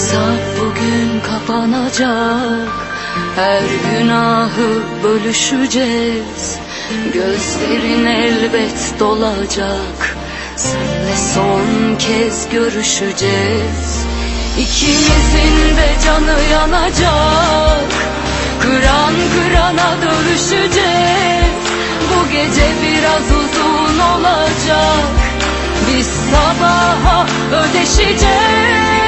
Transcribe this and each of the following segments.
hesap bugün kapanacak. Her günahı bölüşeceğiz. Gözlerin elbet dolacak. Senle son kez görüşeceğiz. İkimizin de canı yanacak. Kıran kırana dövüşeceğiz Bu gece biraz uzun olacak. Biz sabaha ödeşeceğiz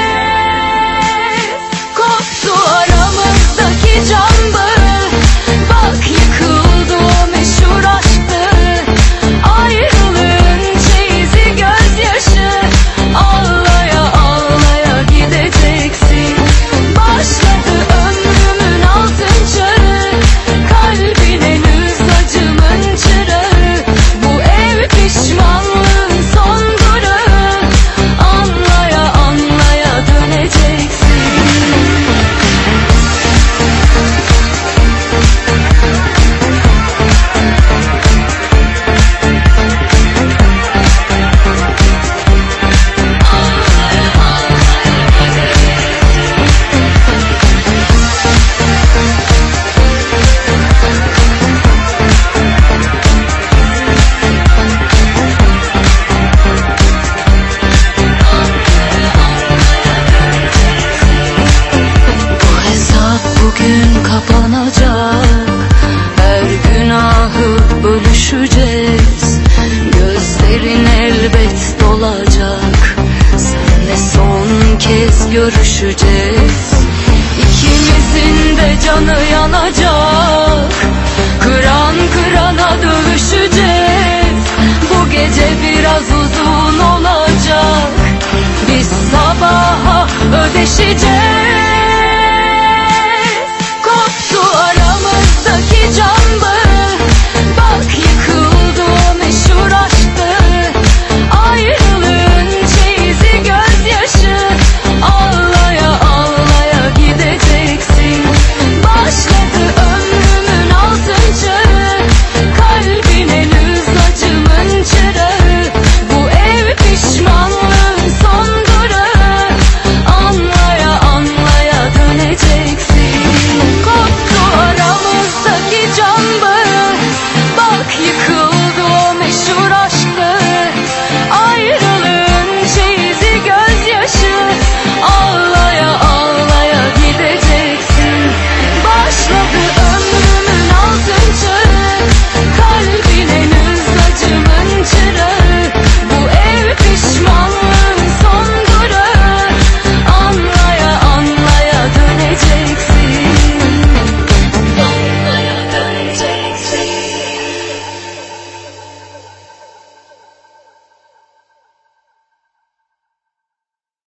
kapanacak. Her günahı bölüşeceğiz. Gözlerin elbet dolacak. Senle son kez görüşeceğiz. İkimizin de canı yanacak